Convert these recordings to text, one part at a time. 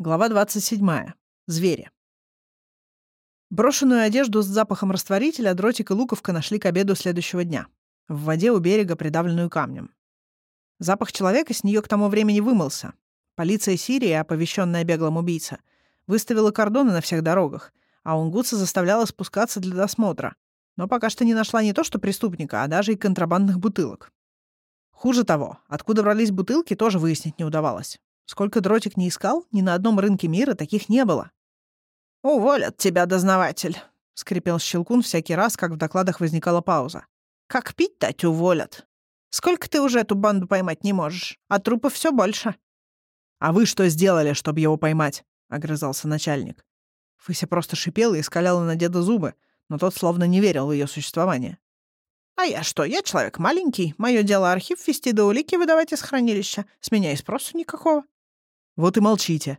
Глава 27. Звери. Брошенную одежду с запахом растворителя дротик и луковка нашли к обеду следующего дня. В воде у берега, придавленную камнем. Запах человека с нее к тому времени вымылся. Полиция Сирии, оповещенная беглым убийца, выставила кордоны на всех дорогах, а Унгутса заставляла спускаться для досмотра. Но пока что не нашла не то что преступника, а даже и контрабандных бутылок. Хуже того, откуда брались бутылки, тоже выяснить не удавалось. Сколько дротик не искал, ни на одном рынке мира таких не было. «Уволят тебя, дознаватель», — скрипел Щелкун всякий раз, как в докладах возникала пауза. «Как пить дать уволят. Сколько ты уже эту банду поймать не можешь? А трупов все больше». «А вы что сделали, чтобы его поймать?» — огрызался начальник. Фыся просто шипела и скаляла на деда зубы, но тот словно не верил в ее существование. «А я что? Я человек маленький. Мое дело архив вести до улики выдавать из хранилища. С меня и спросу никакого». Вот и молчите.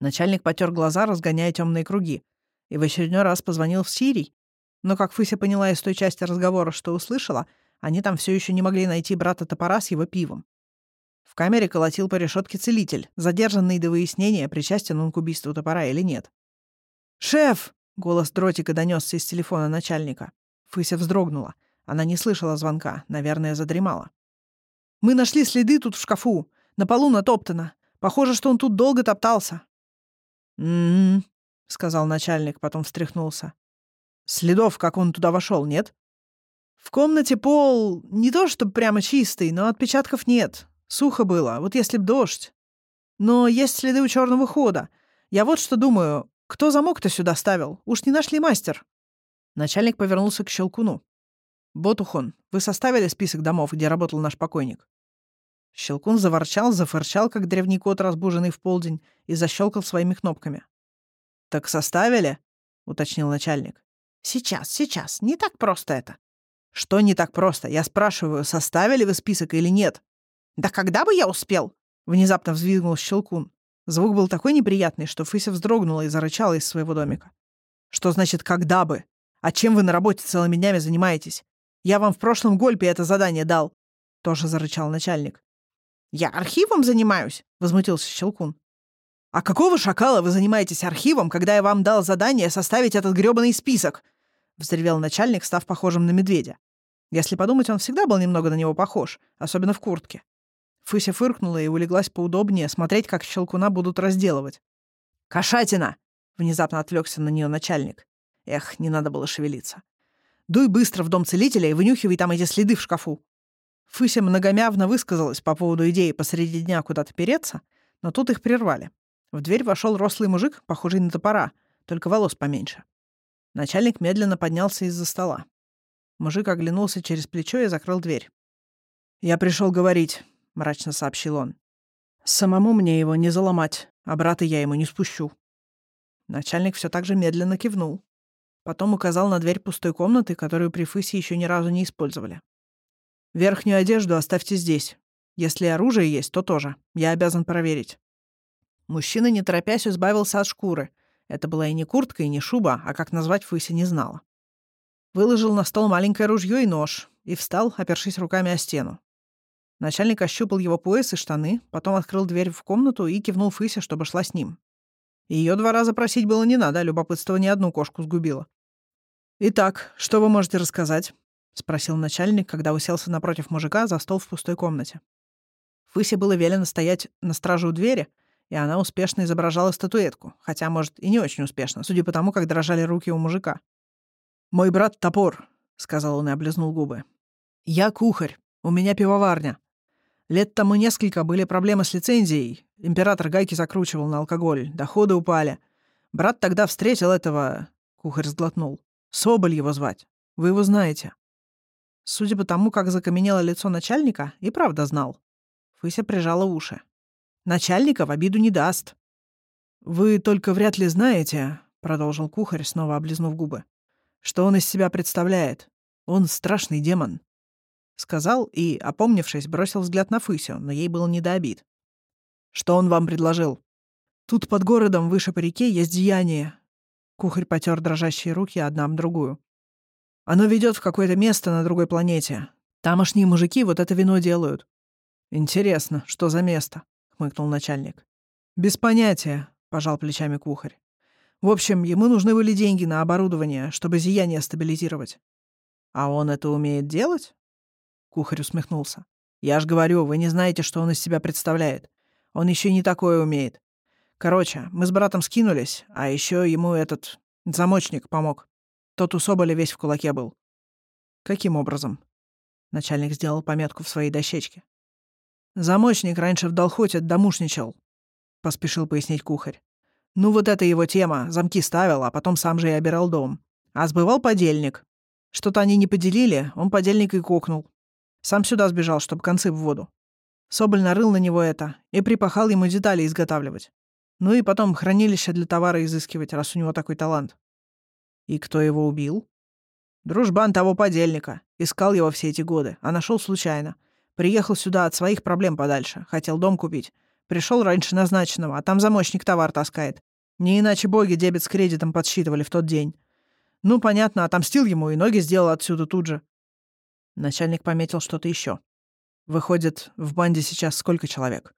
Начальник потер глаза, разгоняя темные круги, и в очередной раз позвонил в Сирий. Но, как Фыся поняла из той части разговора, что услышала, они там все еще не могли найти брата топора с его пивом. В камере колотил по решетке целитель, задержанный до выяснения, причастен он к убийству топора или нет. «Шеф!» — голос дротика донесся из телефона начальника. Фыся вздрогнула. Она не слышала звонка, наверное, задремала. «Мы нашли следы тут в шкафу. На полу натоптано. Похоже, что он тут долго топтался. «М-м-м», сказал начальник, потом встряхнулся. «Следов, как он туда вошел, нет?» «В комнате пол не то чтобы прямо чистый, но отпечатков нет. Сухо было, вот если б дождь. Но есть следы у черного хода. Я вот что думаю, кто замок-то сюда ставил? Уж не нашли мастер?» Начальник повернулся к Щелкуну. «Ботухон, вы составили список домов, где работал наш покойник?» Щелкун заворчал, зафырчал, как древний кот, разбуженный в полдень, и защелкал своими кнопками. «Так составили?» — уточнил начальник. «Сейчас, сейчас. Не так просто это». «Что не так просто? Я спрашиваю, составили вы список или нет?» «Да когда бы я успел?» — внезапно взвизгнул Щелкун. Звук был такой неприятный, что Фыся вздрогнула и зарычала из своего домика. «Что значит «когда бы»? А чем вы на работе целыми днями занимаетесь? Я вам в прошлом гольпе это задание дал!» Тоже зарычал начальник. «Я архивом занимаюсь», — возмутился Щелкун. «А какого шакала вы занимаетесь архивом, когда я вам дал задание составить этот грёбаный список?» — взревел начальник, став похожим на медведя. Если подумать, он всегда был немного на него похож, особенно в куртке. Фыся фыркнула и улеглась поудобнее, смотреть, как Щелкуна будут разделывать. «Кошатина!» — внезапно отвлекся на нее начальник. Эх, не надо было шевелиться. «Дуй быстро в дом целителя и вынюхивай там эти следы в шкафу. Фыся многомявно высказалась по поводу идеи посреди дня куда-то переться, но тут их прервали. В дверь вошел рослый мужик, похожий на топора, только волос поменьше. Начальник медленно поднялся из-за стола. Мужик оглянулся через плечо и закрыл дверь. «Я пришел говорить», — мрачно сообщил он. «Самому мне его не заломать, а брата я ему не спущу». Начальник все так же медленно кивнул. Потом указал на дверь пустой комнаты, которую при Фысе еще ни разу не использовали. Верхнюю одежду оставьте здесь. Если оружие есть, то тоже. Я обязан проверить». Мужчина, не торопясь, избавился от шкуры. Это была и не куртка, и не шуба, а как назвать Фыся не знала. Выложил на стол маленькое ружье и нож и встал, опершись руками о стену. Начальник ощупал его пояс и штаны, потом открыл дверь в комнату и кивнул Фысе, чтобы шла с ним. Ее два раза просить было не надо, а любопытство ни одну кошку сгубило. «Итак, что вы можете рассказать?» — спросил начальник, когда уселся напротив мужика за стол в пустой комнате. Фысе было велено стоять на страже у двери, и она успешно изображала статуэтку, хотя, может, и не очень успешно, судя по тому, как дрожали руки у мужика. «Мой брат Топор», — сказал он и облизнул губы. «Я кухарь. У меня пивоварня. Лет тому несколько были проблемы с лицензией. Император гайки закручивал на алкоголь, доходы упали. Брат тогда встретил этого...» — кухарь сглотнул. «Соболь его звать. Вы его знаете». Судя по тому, как закаменело лицо начальника, и правда знал. Фыся прижала уши. «Начальника в обиду не даст». «Вы только вряд ли знаете», — продолжил кухарь, снова облизнув губы, «что он из себя представляет. Он страшный демон». Сказал и, опомнившись, бросил взгляд на Фысю, но ей было не до обид. «Что он вам предложил?» «Тут под городом, выше по реке, есть деяние». Кухарь потер дрожащие руки одна об другую. Оно ведет в какое-то место на другой планете. Тамошние мужики вот это вино делают. Интересно, что за место? хмыкнул начальник. Без понятия. пожал плечами кухарь. В общем, ему нужны были деньги на оборудование, чтобы зияние стабилизировать. А он это умеет делать? Кухарь усмехнулся. Я ж говорю, вы не знаете, что он из себя представляет. Он еще не такое умеет. Короче, мы с братом скинулись, а еще ему этот замочник помог. Тот у Соболя весь в кулаке был. Каким образом? Начальник сделал пометку в своей дощечке. Замочник раньше в Долхоте домушничал, поспешил пояснить кухарь. Ну вот это его тема. Замки ставил, а потом сам же и обирал дом. А сбывал подельник. Что-то они не поделили, он подельник и кокнул. Сам сюда сбежал, чтобы концы в воду. Соболь нарыл на него это и припахал ему детали изготавливать. Ну и потом хранилище для товара изыскивать, раз у него такой талант. И кто его убил? Дружбан того подельника. Искал его все эти годы, а нашел случайно. Приехал сюда от своих проблем подальше. Хотел дом купить. Пришел раньше назначенного, а там замочник товар таскает. Не иначе боги дебет с кредитом подсчитывали в тот день. Ну, понятно, отомстил ему и ноги сделал отсюда тут же. Начальник пометил что-то еще. Выходит, в банде сейчас сколько человек?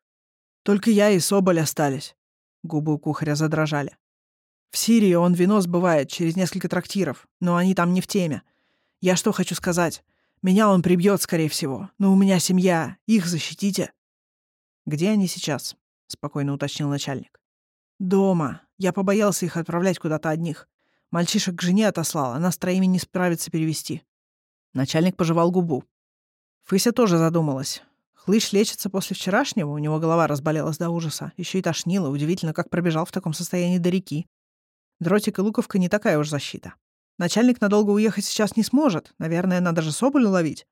Только я и Соболь остались. Губы у кухаря задрожали. В Сирии он вино сбывает через несколько трактиров, но они там не в теме. Я что хочу сказать? Меня он прибьет, скорее всего. Но у меня семья. Их защитите. Где они сейчас? Спокойно уточнил начальник. Дома. Я побоялся их отправлять куда-то одних. Мальчишек к жене отослал, она с троими не справится перевести. Начальник пожевал губу. Фыся тоже задумалась. Хлыщ лечится после вчерашнего, у него голова разболелась до ужаса. Еще и тошнило, удивительно, как пробежал в таком состоянии до реки. Дротик и луковка не такая уж защита. Начальник надолго уехать сейчас не сможет. Наверное, надо же соболю ловить.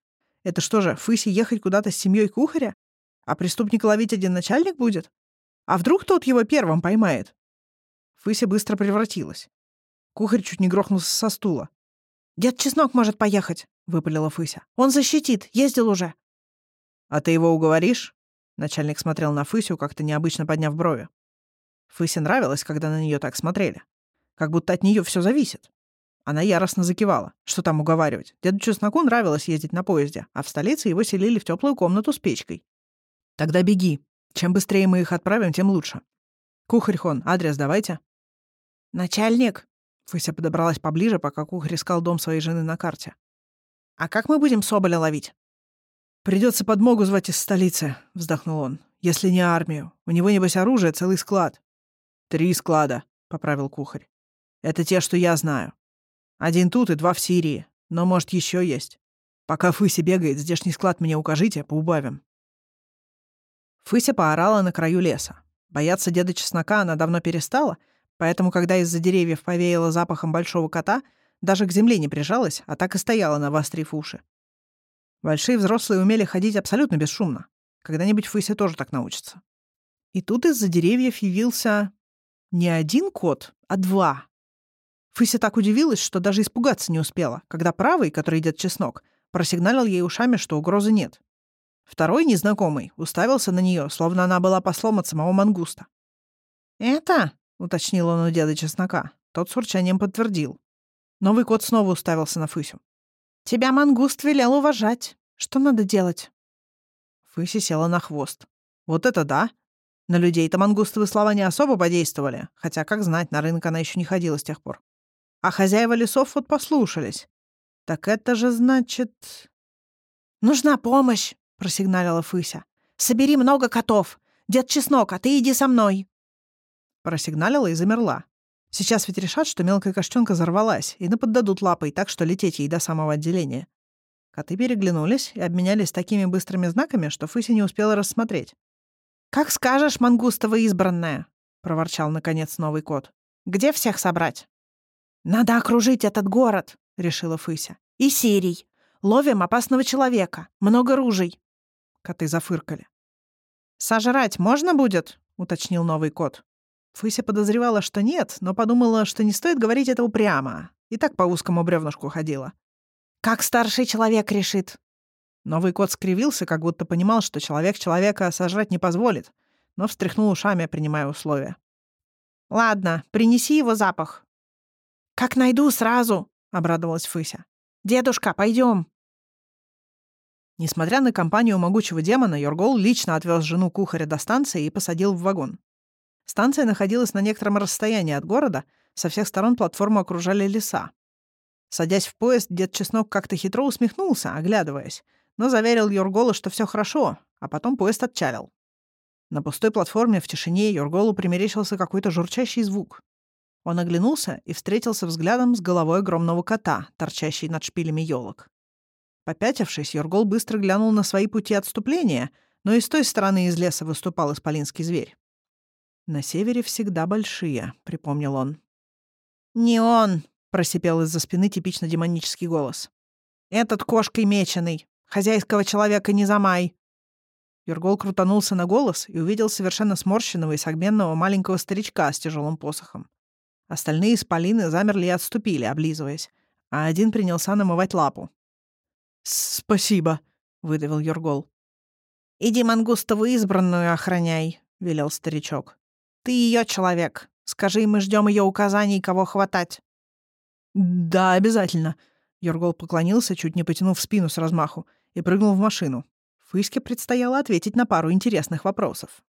Это что же, Фысе ехать куда-то с семьей кухаря? А преступника ловить один начальник будет? А вдруг тот его первым поймает? Фыся быстро превратилась. Кухарь чуть не грохнулся со стула. «Дед Чеснок может поехать», — выпалила Фыся. «Он защитит, ездил уже». «А ты его уговоришь?» Начальник смотрел на Фысю, как-то необычно подняв брови. Фысе нравилось, когда на нее так смотрели. Как будто от нее все зависит. Она яростно закивала. Что там уговаривать? Деду Чесноку нравилось ездить на поезде, а в столице его селили в теплую комнату с печкой. «Тогда беги. Чем быстрее мы их отправим, тем лучше. Кухарь Хон, адрес давайте». «Начальник», Фыся подобралась поближе, пока кухарь искал дом своей жены на карте. «А как мы будем Соболя ловить?» «Придется подмогу звать из столицы», — вздохнул он. «Если не армию. У него, небось, оружие, целый склад». «Три склада», — поправил кухарь. «Это те, что я знаю. Один тут и два в Сирии. Но, может, еще есть. Пока Фыся бегает, здешний склад мне укажите, поубавим». Фыся поорала на краю леса. Бояться деда чеснока она давно перестала — Поэтому, когда из-за деревьев повеяло запахом большого кота, даже к земле не прижалась, а так и стояла, навострив уши. Большие взрослые умели ходить абсолютно бесшумно. Когда-нибудь Фыся тоже так научится. И тут из-за деревьев явился не один кот, а два. Фыся так удивилась, что даже испугаться не успела, когда правый, который идет чеснок, просигналил ей ушами, что угрозы нет. Второй, незнакомый, уставился на нее, словно она была послом от самого мангуста. «Это?» — уточнил он у деда чеснока. Тот с урчанием подтвердил. Новый кот снова уставился на Фысю. «Тебя мангуст велел уважать. Что надо делать?» Фыся села на хвост. «Вот это да! На людей-то мангустовые слова не особо подействовали, хотя, как знать, на рынок она еще не ходила с тех пор. А хозяева лесов вот послушались. Так это же значит...» «Нужна помощь!» — просигналила Фыся. «Собери много котов. Дед Чеснок, а ты иди со мной!» Просигналила и замерла. Сейчас ведь решат, что мелкая кошчонка взорвалась, и наподдадут лапой так, что лететь ей до самого отделения. Коты переглянулись и обменялись такими быстрыми знаками, что Фыси не успела рассмотреть. «Как скажешь, мангустова избранная!» — проворчал, наконец, новый кот. «Где всех собрать?» «Надо окружить этот город!» — решила Фыся. «И Сирий. Ловим опасного человека. Много ружей!» Коты зафыркали. «Сожрать можно будет?» — уточнил новый кот. Фыся подозревала, что нет, но подумала, что не стоит говорить этого прямо. И так по узкому бревнышку ходила. «Как старший человек решит?» Новый кот скривился, как будто понимал, что человек человека сожрать не позволит, но встряхнул ушами, принимая условия. «Ладно, принеси его запах». «Как найду, сразу!» — обрадовалась Фыся. «Дедушка, пойдем!» Несмотря на компанию могучего демона, Йоргол лично отвез жену кухаря до станции и посадил в вагон. Станция находилась на некотором расстоянии от города, со всех сторон платформу окружали леса. Садясь в поезд, дед Чеснок как-то хитро усмехнулся, оглядываясь, но заверил Юргола, что все хорошо, а потом поезд отчалил. На пустой платформе в тишине Юрголу примерещился какой-то журчащий звук. Он оглянулся и встретился взглядом с головой огромного кота, торчащей над шпилями елок. Попятившись, Юргол быстро глянул на свои пути отступления, но и с той стороны из леса выступал исполинский зверь. «На севере всегда большие», — припомнил он. «Не он!» — просипел из-за спины типично демонический голос. «Этот кошкой меченый. Хозяйского человека не замай!» Юргол крутанулся на голос и увидел совершенно сморщенного и согменного маленького старичка с тяжелым посохом. Остальные исполины замерли и отступили, облизываясь, а один принялся намывать лапу. «Спасибо», — выдавил Юргол. «Иди Мангустову избранную охраняй», — велел старичок. «Ты ее человек. Скажи, мы ждем ее указаний, кого хватать». «Да, обязательно», — Юргол поклонился, чуть не потянув спину с размаху, и прыгнул в машину. Фыське предстояло ответить на пару интересных вопросов.